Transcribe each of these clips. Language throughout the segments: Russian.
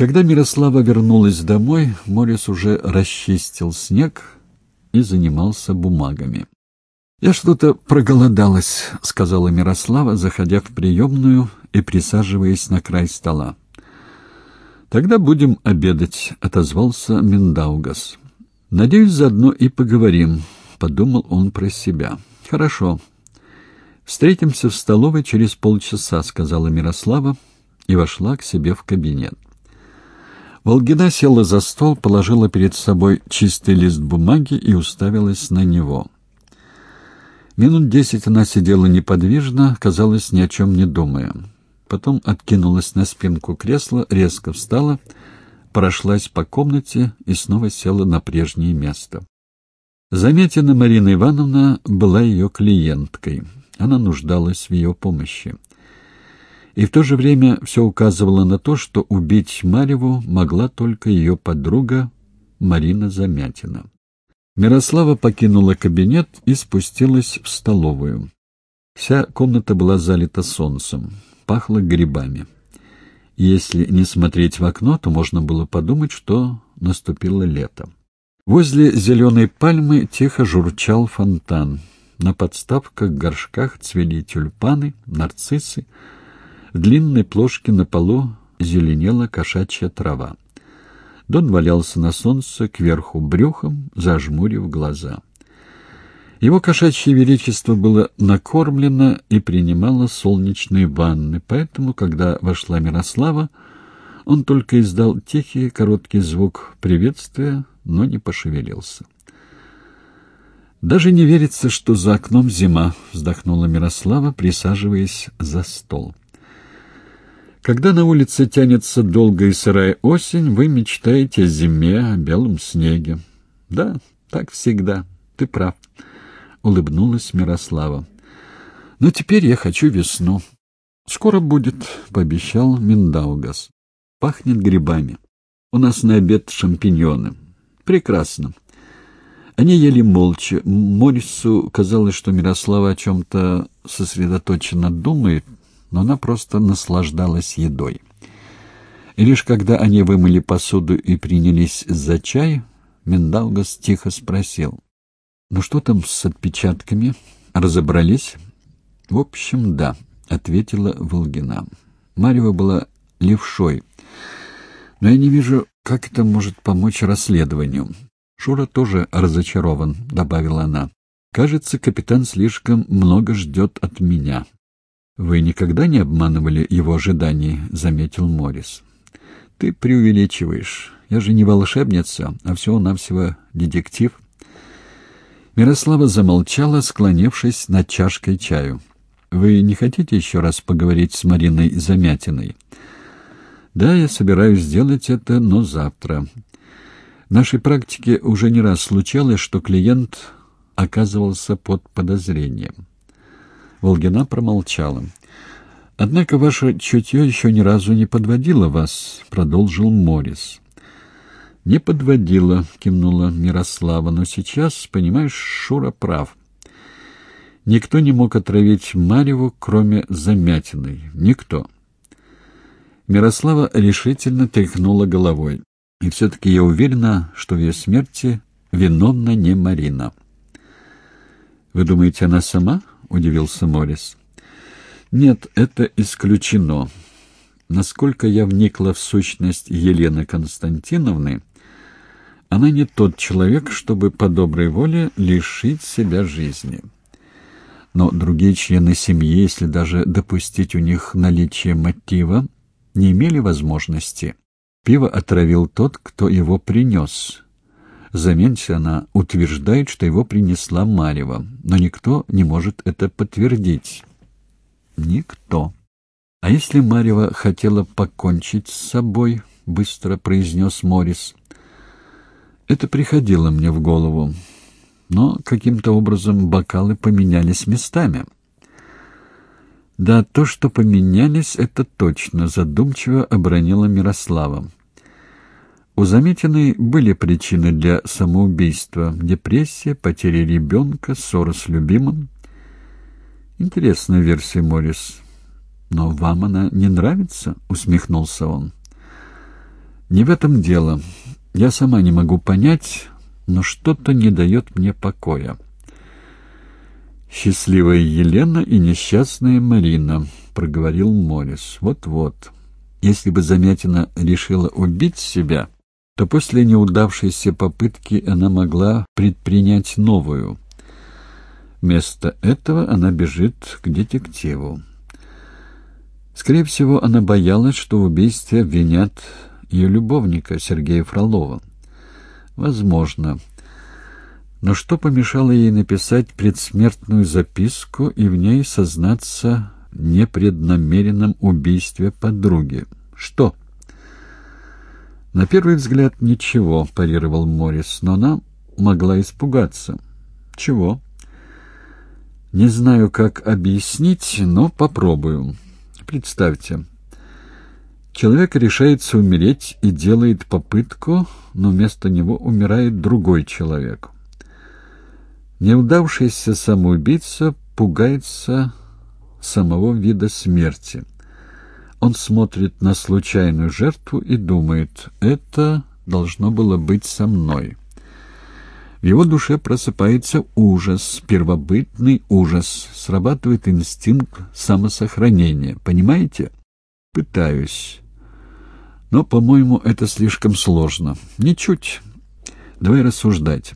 Когда Мирослава вернулась домой, Морис уже расчистил снег и занимался бумагами. «Я что-то проголодалась», — сказала Мирослава, заходя в приемную и присаживаясь на край стола. «Тогда будем обедать», — отозвался Миндаугас. «Надеюсь, заодно и поговорим», — подумал он про себя. «Хорошо. Встретимся в столовой через полчаса», — сказала Мирослава и вошла к себе в кабинет. Волгина села за стол, положила перед собой чистый лист бумаги и уставилась на него. Минут десять она сидела неподвижно, казалось, ни о чем не думая. Потом откинулась на спинку кресла, резко встала, прошлась по комнате и снова села на прежнее место. Заметина Марина Ивановна была ее клиенткой. Она нуждалась в ее помощи и в то же время все указывало на то, что убить Марьеву могла только ее подруга Марина Замятина. Мирослава покинула кабинет и спустилась в столовую. Вся комната была залита солнцем, пахло грибами. Если не смотреть в окно, то можно было подумать, что наступило лето. Возле зеленой пальмы тихо журчал фонтан. На подставках горшках цвели тюльпаны, нарциссы, длинной плошке на полу зеленела кошачья трава. Дон валялся на солнце кверху брюхом, зажмурив глаза. Его кошачье величество было накормлено и принимало солнечные ванны, поэтому, когда вошла Мирослава, он только издал тихий короткий звук приветствия, но не пошевелился. «Даже не верится, что за окном зима», — вздохнула Мирослава, присаживаясь за стол. Когда на улице тянется долгая сырая осень, вы мечтаете о зиме, о белом снеге. Да, так всегда. Ты прав. Улыбнулась Мирослава. Но теперь я хочу весну. Скоро будет, пообещал Миндаугас. Пахнет грибами. У нас на обед шампиньоны. Прекрасно. Они ели молча. Морису казалось, что Мирослава о чем-то сосредоточенно думает, но она просто наслаждалась едой. И лишь когда они вымыли посуду и принялись за чай, Миндаугас тихо спросил. «Ну что там с отпечатками? Разобрались?» «В общем, да», — ответила Волгина. Марьева была левшой. «Но я не вижу, как это может помочь расследованию». «Шура тоже разочарован», — добавила она. «Кажется, капитан слишком много ждет от меня». «Вы никогда не обманывали его ожиданий», — заметил Моррис. «Ты преувеличиваешь. Я же не волшебница, а всего-навсего детектив». Мирослава замолчала, склонившись над чашкой чаю. «Вы не хотите еще раз поговорить с Мариной Замятиной?» «Да, я собираюсь сделать это, но завтра. В нашей практике уже не раз случалось, что клиент оказывался под подозрением». Волгина промолчала. «Однако ваше чутье еще ни разу не подводило вас», — продолжил Морис. «Не подводило», — кивнула Мирослава, — «но сейчас, понимаешь, Шура прав. Никто не мог отравить Марьеву, кроме Замятиной. Никто». Мирослава решительно тряхнула головой. «И все-таки я уверена, что в ее смерти виновна не Марина». «Вы думаете, она сама?» — удивился Морис. «Нет, это исключено. Насколько я вникла в сущность Елены Константиновны, она не тот человек, чтобы по доброй воле лишить себя жизни. Но другие члены семьи, если даже допустить у них наличие мотива, не имели возможности. Пиво отравил тот, кто его принес, Заметьте, она утверждает, что его принесла Марева, но никто не может это подтвердить. Никто. А если Марева хотела покончить с собой, быстро произнес Морис. Это приходило мне в голову. Но каким-то образом бокалы поменялись местами. Да, то, что поменялись, это точно, задумчиво обронила Мирослава. У Заметиной были причины для самоубийства. Депрессия, потеря ребенка, ссора с любимым. Интересная версия, Моррис. Но вам она не нравится? Усмехнулся он. Не в этом дело. Я сама не могу понять, но что-то не дает мне покоя. «Счастливая Елена и несчастная Марина», — проговорил Морис. «Вот-вот. Если бы Замятина решила убить себя, то после неудавшейся попытки она могла предпринять новую. Вместо этого она бежит к детективу. Скорее всего, она боялась, что в убийстве обвинят ее любовника Сергея Фролова. Возможно. Но что помешало ей написать предсмертную записку и в ней сознаться непреднамеренном убийстве подруги? Что? На первый взгляд ничего, парировал Морис, но она могла испугаться. Чего? Не знаю, как объяснить, но попробую. Представьте, Человек решается умереть и делает попытку, но вместо него умирает другой человек. Неудавшийся самоубийца пугается самого вида смерти. Он смотрит на случайную жертву и думает, это должно было быть со мной. В его душе просыпается ужас, первобытный ужас, срабатывает инстинкт самосохранения. Понимаете? Пытаюсь. Но, по-моему, это слишком сложно. Ничуть. Давай рассуждать.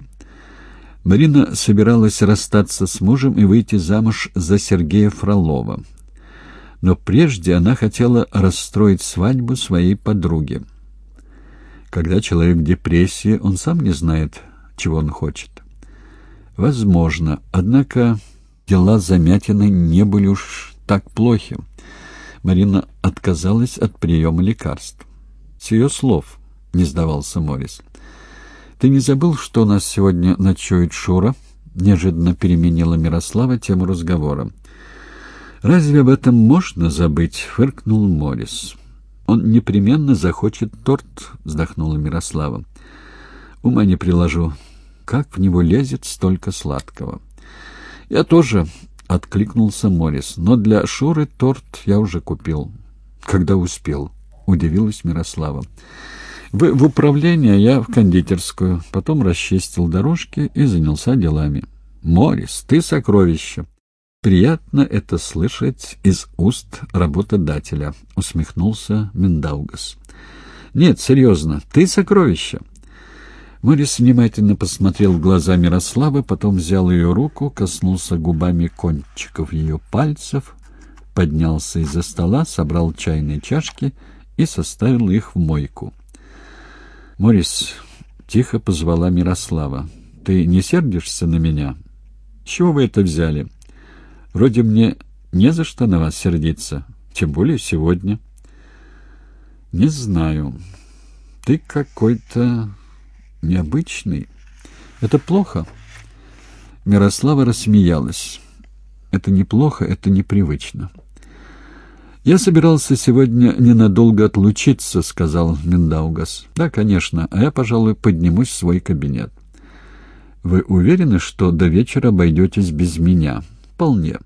Марина собиралась расстаться с мужем и выйти замуж за Сергея Фролова. Но прежде она хотела расстроить свадьбу своей подруги. Когда человек в депрессии, он сам не знает, чего он хочет. Возможно, однако дела Замятины не были уж так плохи. Марина отказалась от приема лекарств. С ее слов не сдавался Морис. «Ты не забыл, что у нас сегодня ночует Шура?» Неожиданно переменила Мирослава тему разговора. «Разве об этом можно забыть?» — фыркнул Морис. «Он непременно захочет торт», — вздохнула Мирослава. «Ума не приложу. Как в него лезет столько сладкого?» «Я тоже», — откликнулся Морис. «Но для Шуры торт я уже купил». «Когда успел?» — удивилась Мирослава. «Вы в управление, я в кондитерскую. Потом расчистил дорожки и занялся делами». «Морис, ты сокровище!» «Приятно это слышать из уст работодателя», — усмехнулся Миндаугас. «Нет, серьезно, ты сокровище!» Морис внимательно посмотрел в глаза Мирославы, потом взял ее руку, коснулся губами кончиков ее пальцев, поднялся из-за стола, собрал чайные чашки и составил их в мойку. «Морис», — тихо позвала Мирослава, — «ты не сердишься на меня? чего вы это взяли? Вроде мне не за что на вас сердиться, тем более сегодня». «Не знаю. Ты какой-то необычный. Это плохо?» Мирослава рассмеялась. «Это неплохо, это непривычно». «Я собирался сегодня ненадолго отлучиться», — сказал Миндаугас. «Да, конечно, а я, пожалуй, поднимусь в свой кабинет». «Вы уверены, что до вечера обойдетесь без меня?» «Вполне».